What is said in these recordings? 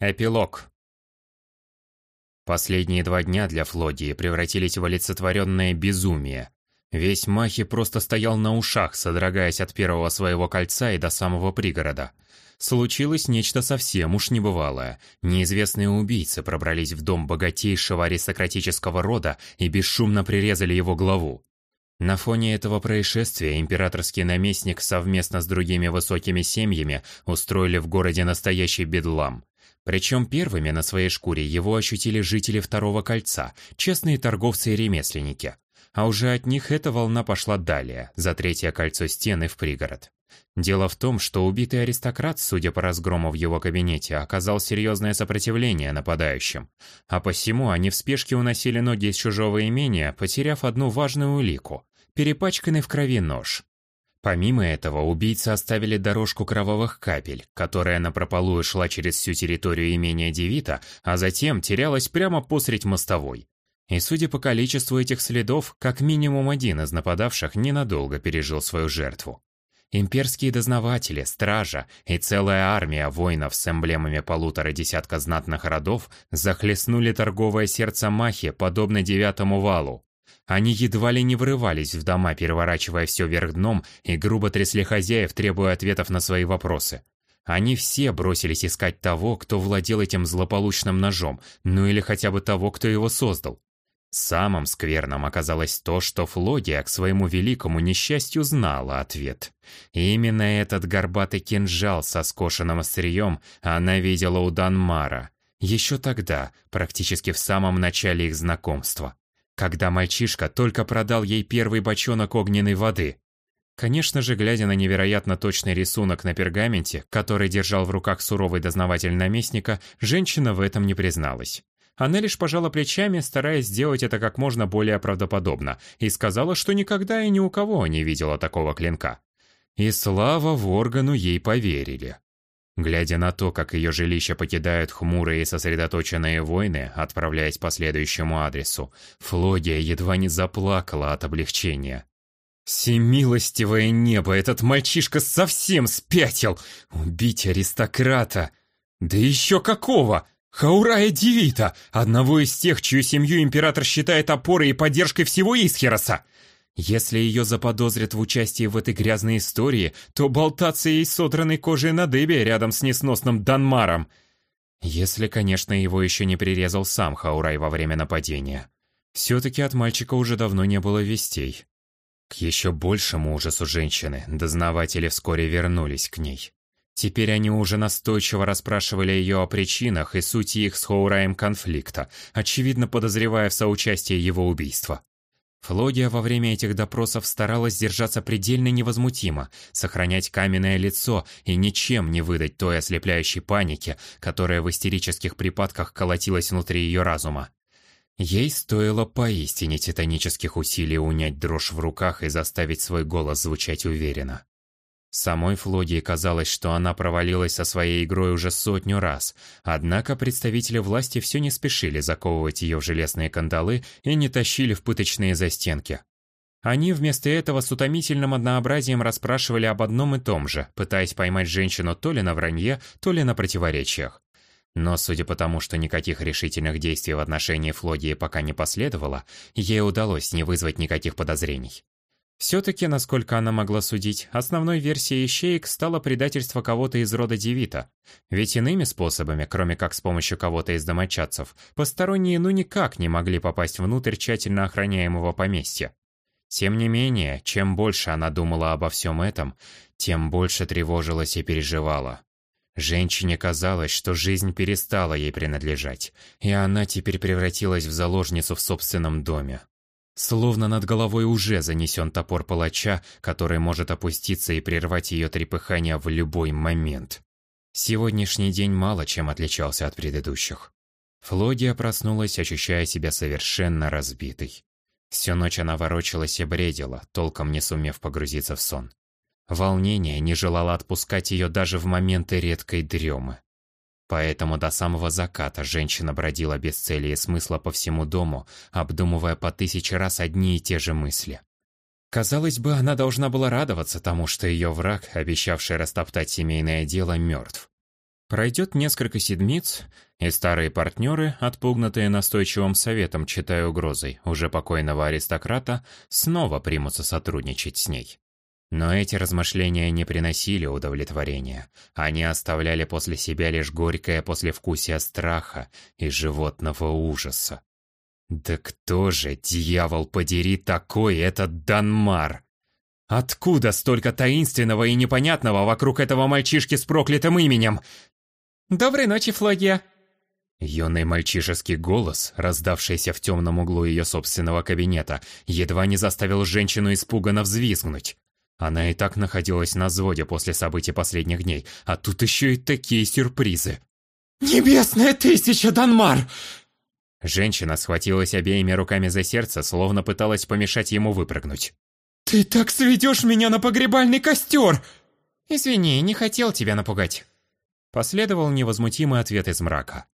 Эпилог. Последние два дня для Флодии превратились в олицетворенное безумие. Весь Махи просто стоял на ушах, содрогаясь от первого своего кольца и до самого пригорода. Случилось нечто совсем уж небывалое. Неизвестные убийцы пробрались в дом богатейшего аристократического рода и бесшумно прирезали его главу. На фоне этого происшествия императорский наместник совместно с другими высокими семьями устроили в городе настоящий бедлам. Причем первыми на своей шкуре его ощутили жители Второго Кольца, честные торговцы и ремесленники. А уже от них эта волна пошла далее, за Третье Кольцо стены в пригород. Дело в том, что убитый аристократ, судя по разгрому в его кабинете, оказал серьезное сопротивление нападающим. А посему они в спешке уносили ноги из чужого имения, потеряв одну важную улику – перепачканный в крови нож. Помимо этого, убийцы оставили дорожку кровавых капель, которая напропалую шла через всю территорию имения Девита, а затем терялась прямо посредь мостовой. И судя по количеству этих следов, как минимум один из нападавших ненадолго пережил свою жертву. Имперские дознаватели, стража и целая армия воинов с эмблемами полутора десятка знатных родов захлестнули торговое сердце Махи, подобно девятому валу. Они едва ли не врывались в дома, переворачивая все вверх дном и грубо трясли хозяев, требуя ответов на свои вопросы. Они все бросились искать того, кто владел этим злополучным ножом, ну или хотя бы того, кто его создал. Самым скверным оказалось то, что Флодия к своему великому несчастью знала ответ. Именно этот горбатый кинжал со скошенным острием она видела у Данмара. Еще тогда, практически в самом начале их знакомства когда мальчишка только продал ей первый бочонок огненной воды. Конечно же, глядя на невероятно точный рисунок на пергаменте, который держал в руках суровый дознаватель наместника, женщина в этом не призналась. Она лишь пожала плечами, стараясь сделать это как можно более правдоподобно, и сказала, что никогда и ни у кого не видела такого клинка. И слава Воргану ей поверили. Глядя на то, как ее жилище покидают хмурые и сосредоточенные воины, отправляясь по следующему адресу, Флодия едва не заплакала от облегчения. «Всемилостивое небо, этот мальчишка совсем спятил! Убить аристократа! Да еще какого! Хаурая Девита, одного из тех, чью семью император считает опорой и поддержкой всего Исхероса! Если ее заподозрят в участии в этой грязной истории, то болтаться ей содранной кожей на дыбе рядом с несносным Данмаром. Если, конечно, его еще не прирезал сам Хаурай во время нападения. Все-таки от мальчика уже давно не было вестей. К еще большему ужасу женщины, дознаватели вскоре вернулись к ней. Теперь они уже настойчиво расспрашивали ее о причинах и сути их с Хоураем конфликта, очевидно подозревая в соучастии его убийства. Флодия во время этих допросов старалась держаться предельно невозмутимо, сохранять каменное лицо и ничем не выдать той ослепляющей паники, которая в истерических припадках колотилась внутри ее разума. Ей стоило поистине титанических усилий унять дрожь в руках и заставить свой голос звучать уверенно. Самой Флодии казалось, что она провалилась со своей игрой уже сотню раз, однако представители власти все не спешили заковывать ее в железные кандалы и не тащили в пыточные застенки. Они вместо этого с утомительным однообразием расспрашивали об одном и том же, пытаясь поймать женщину то ли на вранье, то ли на противоречиях. Но судя по тому, что никаких решительных действий в отношении Флодии пока не последовало, ей удалось не вызвать никаких подозрений. Все-таки, насколько она могла судить, основной версией ищеек стало предательство кого-то из рода Девита. Ведь иными способами, кроме как с помощью кого-то из домочадцев, посторонние ну никак не могли попасть внутрь тщательно охраняемого поместья. Тем не менее, чем больше она думала обо всем этом, тем больше тревожилась и переживала. Женщине казалось, что жизнь перестала ей принадлежать, и она теперь превратилась в заложницу в собственном доме. Словно над головой уже занесен топор палача, который может опуститься и прервать ее трепыхание в любой момент. Сегодняшний день мало чем отличался от предыдущих. Флодия проснулась, ощущая себя совершенно разбитой. Всю ночь она ворочалась и бредила, толком не сумев погрузиться в сон. Волнение не желало отпускать ее даже в моменты редкой дремы. Поэтому до самого заката женщина бродила без цели и смысла по всему дому, обдумывая по тысяче раз одни и те же мысли. Казалось бы, она должна была радоваться тому, что ее враг, обещавший растоптать семейное дело, мертв. Пройдет несколько седмиц, и старые партнеры, отпугнутые настойчивым советом, читая угрозой уже покойного аристократа, снова примутся сотрудничать с ней. Но эти размышления не приносили удовлетворения. Они оставляли после себя лишь горькое послевкусие страха и животного ужаса. Да кто же, дьявол подери, такой этот Данмар? Откуда столько таинственного и непонятного вокруг этого мальчишки с проклятым именем? «Доброй ночи, Флогия!» Юный мальчишеский голос, раздавшийся в темном углу ее собственного кабинета, едва не заставил женщину испуганно взвизгнуть. Она и так находилась на взводе после событий последних дней, а тут еще и такие сюрпризы. «Небесная тысяча, Данмар!» Женщина схватилась обеими руками за сердце, словно пыталась помешать ему выпрыгнуть. «Ты так сведешь меня на погребальный костер!» «Извини, не хотел тебя напугать». Последовал невозмутимый ответ из мрака.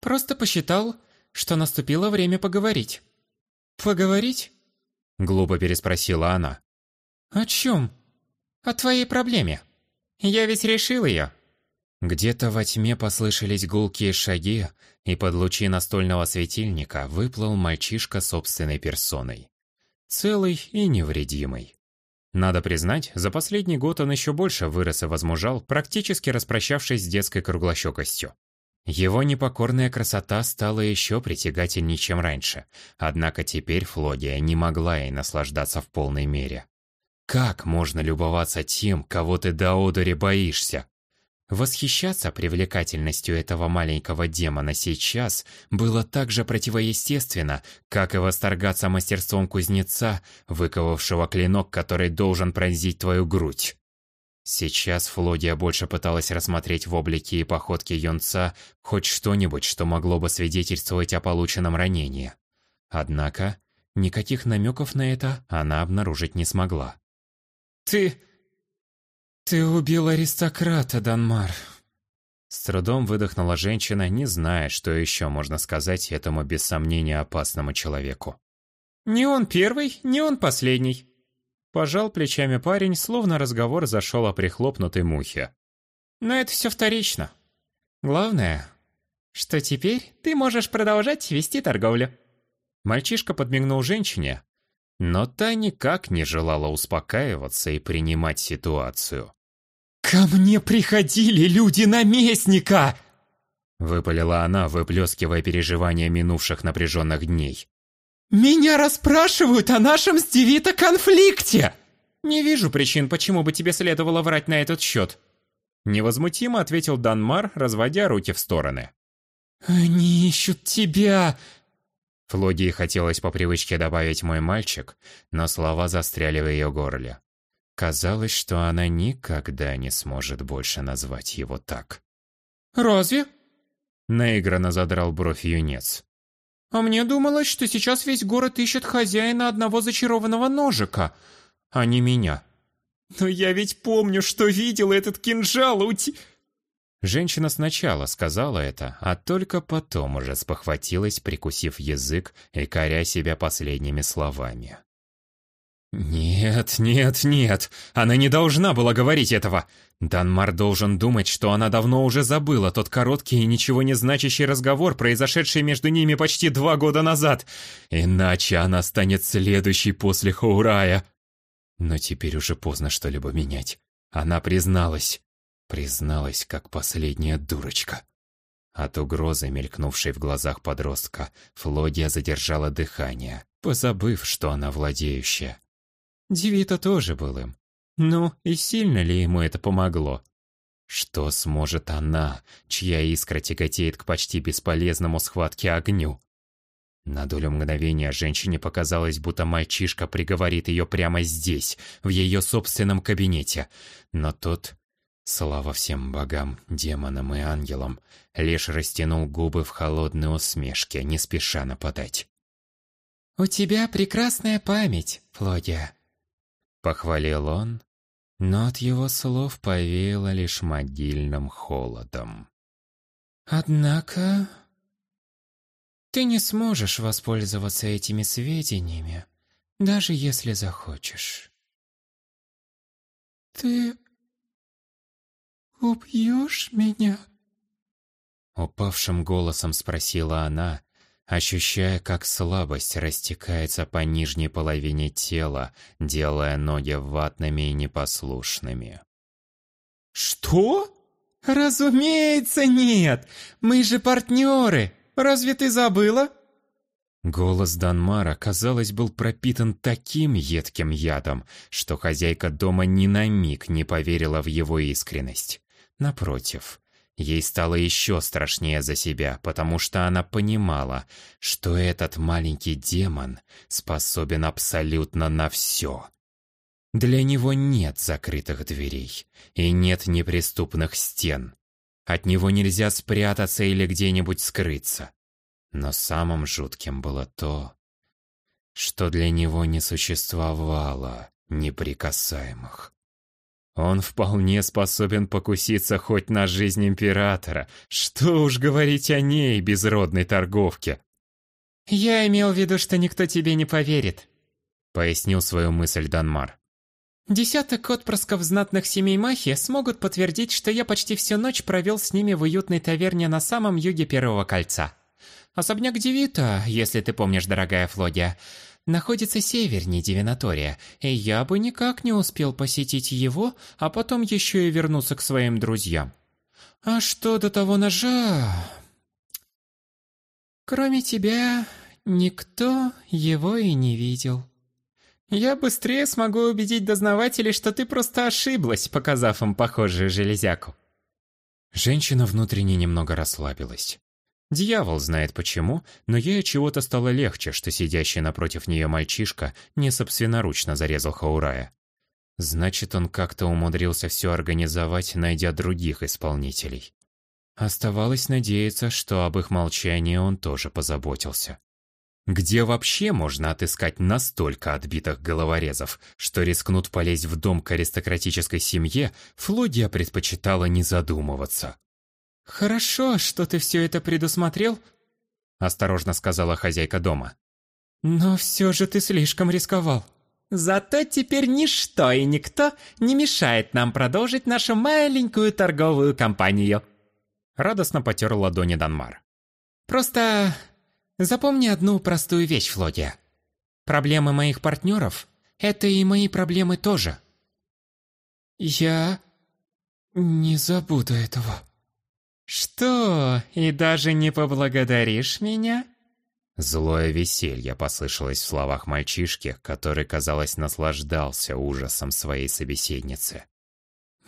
«Просто посчитал, что наступило время поговорить». «Поговорить?» Глупо переспросила она. «О чем?» «О твоей проблеме. Я ведь решил ее». Где-то во тьме послышались гулкие шаги, и под лучи настольного светильника выплыл мальчишка собственной персоной. Целый и невредимый. Надо признать, за последний год он еще больше вырос и возмужал, практически распрощавшись с детской круглощекостью. Его непокорная красота стала еще притягательнее, чем раньше, однако теперь Флодия не могла ей наслаждаться в полной мере. Как можно любоваться тем, кого ты до одури боишься? Восхищаться привлекательностью этого маленького демона сейчас было так же противоестественно, как и восторгаться мастерством кузнеца, выковавшего клинок, который должен пронзить твою грудь. Сейчас Флодия больше пыталась рассмотреть в облике и походке юнца хоть что-нибудь, что могло бы свидетельствовать о полученном ранении. Однако, никаких намеков на это она обнаружить не смогла. «Ты... ты убил аристократа, Данмар!» С трудом выдохнула женщина, не зная, что еще можно сказать этому без сомнения опасному человеку. «Не он первый, не он последний. Пожал плечами парень, словно разговор зашел о прихлопнутой мухе. Но это все вторично. Главное, что теперь ты можешь продолжать вести торговлю. Мальчишка подмигнул женщине, но та никак не желала успокаиваться и принимать ситуацию. «Ко мне приходили люди наместника!» Выпалила она, выплескивая переживания минувших напряженных дней. «Меня расспрашивают о нашем с Девито конфликте!» «Не вижу причин, почему бы тебе следовало врать на этот счет». Невозмутимо ответил Данмар, разводя руки в стороны. «Они ищут тебя!» Флогии хотелось по привычке добавить «мой мальчик», но слова застряли в ее горле. Казалось, что она никогда не сможет больше назвать его так. «Разве?» Наигранно задрал бровь юнец. А мне думалось, что сейчас весь город ищет хозяина одного зачарованного ножика, а не меня. Но я ведь помню, что видела этот кинжал у ти... Женщина сначала сказала это, а только потом уже спохватилась, прикусив язык и коря себя последними словами. «Нет, нет, нет, она не должна была говорить этого. Данмар должен думать, что она давно уже забыла тот короткий и ничего не значащий разговор, произошедший между ними почти два года назад. Иначе она станет следующей после Хаурая. Но теперь уже поздно что-либо менять. Она призналась. Призналась, как последняя дурочка. От угрозы, мелькнувшей в глазах подростка, Флодия задержала дыхание, позабыв, что она владеющая. Девита тоже был им. Ну, и сильно ли ему это помогло? Что сможет она, чья искра тяготеет к почти бесполезному схватке огню? На долю мгновения женщине показалось, будто мальчишка приговорит ее прямо здесь, в ее собственном кабинете. Но тот, слава всем богам, демонам и ангелам, лишь растянул губы в холодной усмешке, не спеша нападать. «У тебя прекрасная память, Флодия», Похвалил он, но от его слов повеяло лишь могильным холодом. «Однако...» «Ты не сможешь воспользоваться этими сведениями, даже если захочешь». «Ты убьешь меня?» Упавшим голосом спросила она, ощущая, как слабость растекается по нижней половине тела, делая ноги ватными и непослушными. «Что? Разумеется, нет! Мы же партнеры! Разве ты забыла?» Голос Данмара, казалось, был пропитан таким едким ядом, что хозяйка дома ни на миг не поверила в его искренность. Напротив, ей стало еще страшнее за себя, потому что она понимала, что этот маленький демон способен абсолютно на все. Для него нет закрытых дверей и нет неприступных стен. От него нельзя спрятаться или где-нибудь скрыться. Но самым жутким было то, что для него не существовало неприкасаемых. Он вполне способен покуситься хоть на жизнь императора. Что уж говорить о ней, безродной торговке. «Я имел в виду, что никто тебе не поверит», — пояснил свою мысль Данмар. «Десяток отпрысков знатных семей Махи смогут подтвердить, что я почти всю ночь провел с ними в уютной таверне на самом юге Первого Кольца. Особняк Девита, если ты помнишь, дорогая Флодия, находится севернее Дивинатория, и я бы никак не успел посетить его, а потом еще и вернуться к своим друзьям. А что до того ножа... Кроме тебя, никто его и не видел. Я быстрее смогу убедить дознавателей, что ты просто ошиблась, показав им похожую железяку. Женщина внутренне немного расслабилась. Дьявол знает почему, но ей чего-то стало легче, что сидящий напротив нее мальчишка не собственноручно зарезал Хаурая. Значит, он как-то умудрился все организовать, найдя других исполнителей. Оставалось надеяться, что об их молчании он тоже позаботился. Где вообще можно отыскать настолько отбитых головорезов, что рискнут полезть в дом к аристократической семье, Флодия предпочитала не задумываться. «Хорошо, что ты все это предусмотрел», — осторожно сказала хозяйка дома. «Но все же ты слишком рисковал». «Зато теперь ничто и никто не мешает нам продолжить нашу маленькую торговую кампанию», — радостно потер ладони Данмар. «Просто запомни одну простую вещь, Флодия. Проблемы моих партнеров — это и мои проблемы тоже». «Я не забуду этого», «Что, и даже не поблагодаришь меня?» Злое веселье послышалось в словах мальчишки, который, казалось, наслаждался ужасом своей собеседницы.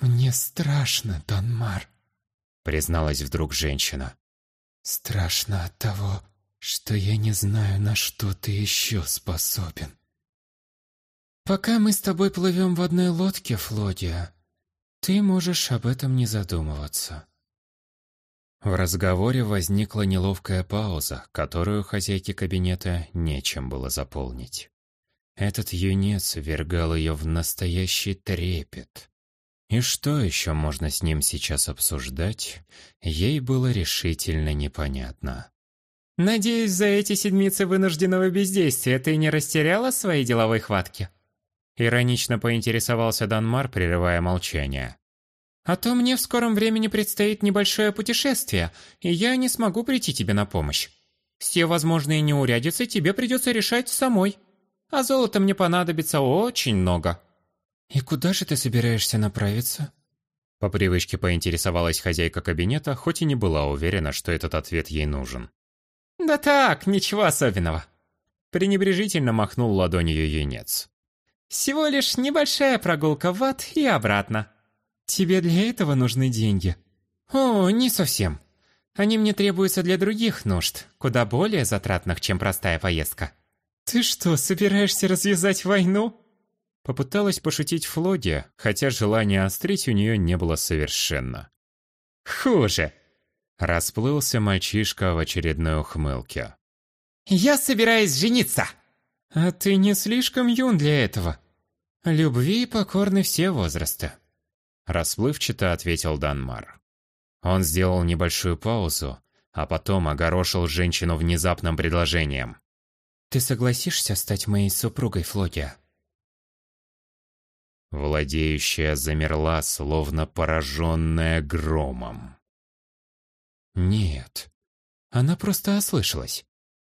«Мне страшно, Донмар», — призналась вдруг женщина. «Страшно от того, что я не знаю, на что ты еще способен». «Пока мы с тобой плывем в одной лодке, Флодия, ты можешь об этом не задумываться». В разговоре возникла неловкая пауза, которую хозяйке кабинета нечем было заполнить. Этот юнец вергал ее в настоящий трепет. И что еще можно с ним сейчас обсуждать, ей было решительно непонятно. «Надеюсь, за эти седмицы вынужденного бездействия ты не растеряла свои деловой хватки?» Иронично поинтересовался Данмар, прерывая молчание. А то мне в скором времени предстоит небольшое путешествие, и я не смогу прийти тебе на помощь. Все возможные неурядицы тебе придется решать самой. А золота мне понадобится очень много». «И куда же ты собираешься направиться?» По привычке поинтересовалась хозяйка кабинета, хоть и не была уверена, что этот ответ ей нужен. «Да так, ничего особенного». Пренебрежительно махнул ладонью юнец. «Всего лишь небольшая прогулка в ад и обратно». Тебе для этого нужны деньги? О, не совсем. Они мне требуются для других нужд, куда более затратных, чем простая поездка. Ты что, собираешься развязать войну? Попыталась пошутить Флодия, хотя желания острить у нее не было совершенно. Хуже. Расплылся мальчишка в очередной ухмылке. Я собираюсь жениться. А ты не слишком юн для этого. Любви покорны все возрасты. Расплывчато ответил Данмар. Он сделал небольшую паузу, а потом огорошил женщину внезапным предложением. «Ты согласишься стать моей супругой, Флодия?» Владеющая замерла, словно пораженная громом. Нет. Она просто ослышалась.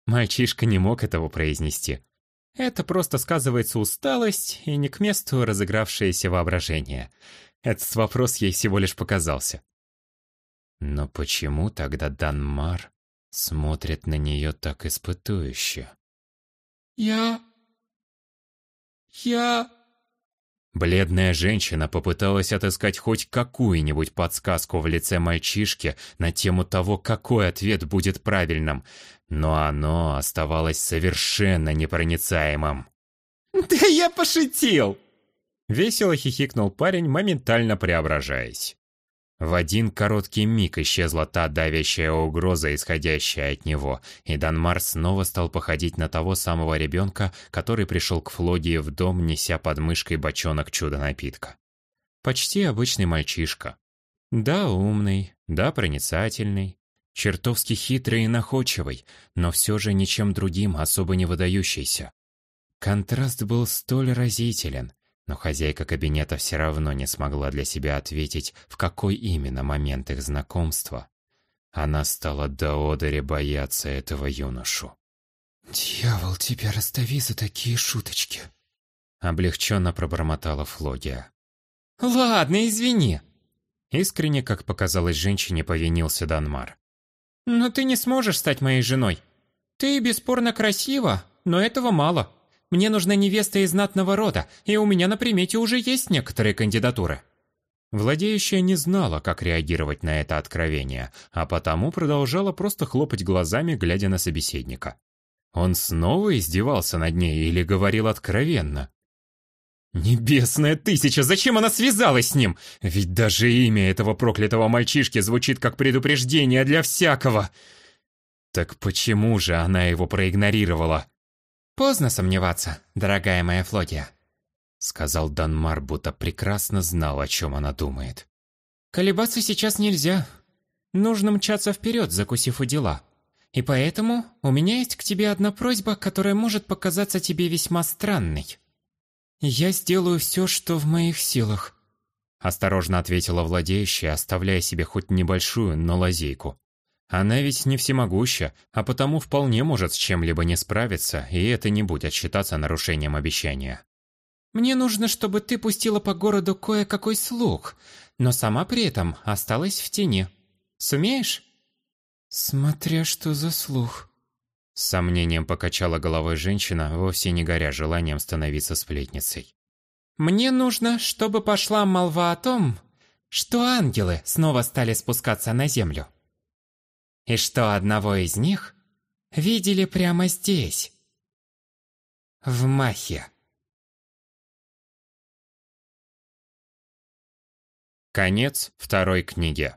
Мальчишка не мог этого произнести. Это просто сказывается усталость и не к месту разыгравшееся воображение. Этот вопрос ей всего лишь показался. Но почему тогда Данмар смотрит на нее так испытующе? «Я... я...» Бледная женщина попыталась отыскать хоть какую-нибудь подсказку в лице мальчишки на тему того, какой ответ будет правильным, но оно оставалось совершенно непроницаемым. «Да я пошутил!» Весело хихикнул парень, моментально преображаясь. В один короткий миг исчезла та давящая угроза, исходящая от него, и Данмар снова стал походить на того самого ребенка, который пришел к Флодии в дом, неся под мышкой бочонок чудо-напитка. Почти обычный мальчишка. Да, умный, да, проницательный, чертовски хитрый и находчивый, но все же ничем другим особо не выдающийся. Контраст был столь разителен, но хозяйка кабинета все равно не смогла для себя ответить, в какой именно момент их знакомства. Она стала до одери бояться этого юношу. «Дьявол, тебя растави за такие шуточки!» Облегченно пробормотала Флогия. «Ладно, извини!» Искренне, как показалось женщине, повинился Данмар. «Но ты не сможешь стать моей женой. Ты бесспорно красива, но этого мало. Мне нужна невеста из знатного рода, и у меня на примете уже есть некоторые кандидатуры». Владеющая не знала, как реагировать на это откровение, а потому продолжала просто хлопать глазами, глядя на собеседника. Он снова издевался над ней или говорил откровенно? «Небесная тысяча, зачем она связалась с ним? Ведь даже имя этого проклятого мальчишки звучит как предупреждение для всякого!» Так почему же она его проигнорировала? «Поздно сомневаться, дорогая моя Флодия», — сказал Данмар, будто прекрасно знал, о чем она думает. «Колебаться сейчас нельзя. Нужно мчаться вперед, закусив у дела. И поэтому у меня есть к тебе одна просьба, которая может показаться тебе весьма странной. Я сделаю все, что в моих силах», — осторожно ответила владеющая, оставляя себе хоть небольшую, но лазейку. Она ведь не всемогуща, а потому вполне может с чем-либо не справиться, и это не будет считаться нарушением обещания. «Мне нужно, чтобы ты пустила по городу кое-какой слух, но сама при этом осталась в тени. Сумеешь?» «Смотря что за слух», — с сомнением покачала головой женщина, вовсе не горя желанием становиться сплетницей. «Мне нужно, чтобы пошла молва о том, что ангелы снова стали спускаться на землю» и что одного из них видели прямо здесь, в Махе. Конец второй книги.